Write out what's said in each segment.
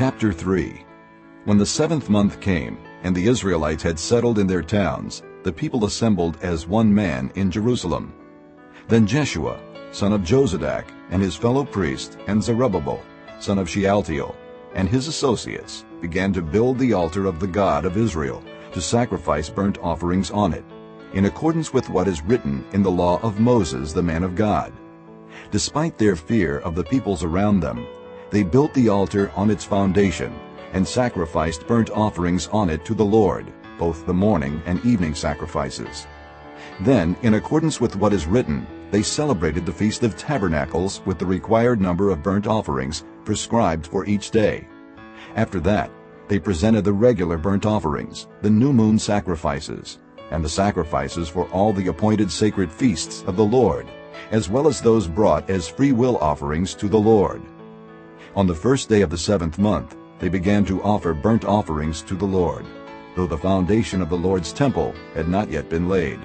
Chapter 3 When the seventh month came, and the Israelites had settled in their towns, the people assembled as one man in Jerusalem. Then Jeshua, son of Jozadak, and his fellow priest, and Zerubbabel, son of Shealtiel, and his associates, began to build the altar of the God of Israel, to sacrifice burnt offerings on it, in accordance with what is written in the law of Moses the man of God. Despite their fear of the peoples around them, they built the altar on its foundation and sacrificed burnt offerings on it to the Lord, both the morning and evening sacrifices. Then, in accordance with what is written, they celebrated the Feast of Tabernacles with the required number of burnt offerings prescribed for each day. After that, they presented the regular burnt offerings, the new moon sacrifices, and the sacrifices for all the appointed sacred feasts of the Lord, as well as those brought as free will offerings to the Lord. On the first day of the seventh month, they began to offer burnt offerings to the Lord, though the foundation of the Lord's temple had not yet been laid.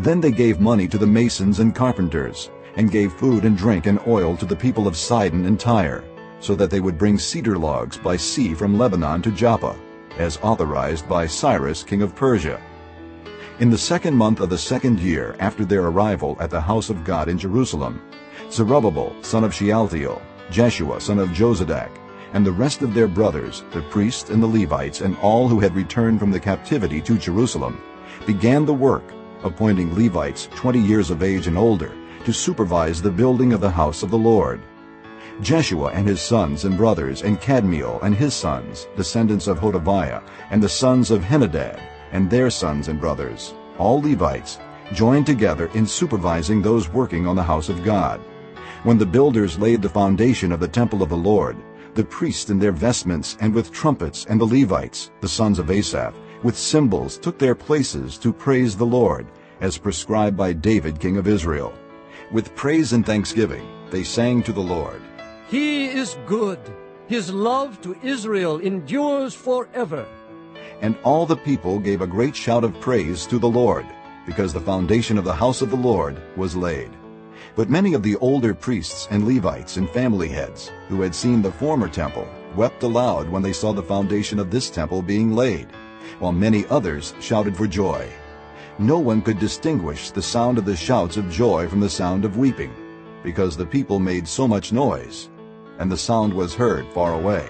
Then they gave money to the masons and carpenters, and gave food and drink and oil to the people of Sidon and Tyre, so that they would bring cedar logs by sea from Lebanon to Joppa, as authorized by Cyrus king of Persia. In the second month of the second year after their arrival at the house of God in Jerusalem, Zerubbabel son of Shealtiel, Jeshua son of Jozadak, and the rest of their brothers, the priests and the Levites, and all who had returned from the captivity to Jerusalem, began the work, appointing Levites twenty years of age and older, to supervise the building of the house of the Lord. Jeshua and his sons and brothers, and Kadmiel and his sons, descendants of Hodaviah, and the sons of Henadad, and their sons and brothers, all Levites, joined together in supervising those working on the house of God. When the builders laid the foundation of the temple of the Lord, the priests in their vestments and with trumpets and the Levites, the sons of Asaph, with cymbals took their places to praise the Lord, as prescribed by David king of Israel. With praise and thanksgiving they sang to the Lord. He is good. His love to Israel endures forever. And all the people gave a great shout of praise to the Lord, because the foundation of the house of the Lord was laid. But many of the older priests and Levites and family heads, who had seen the former temple, wept aloud when they saw the foundation of this temple being laid, while many others shouted for joy. No one could distinguish the sound of the shouts of joy from the sound of weeping, because the people made so much noise, and the sound was heard far away.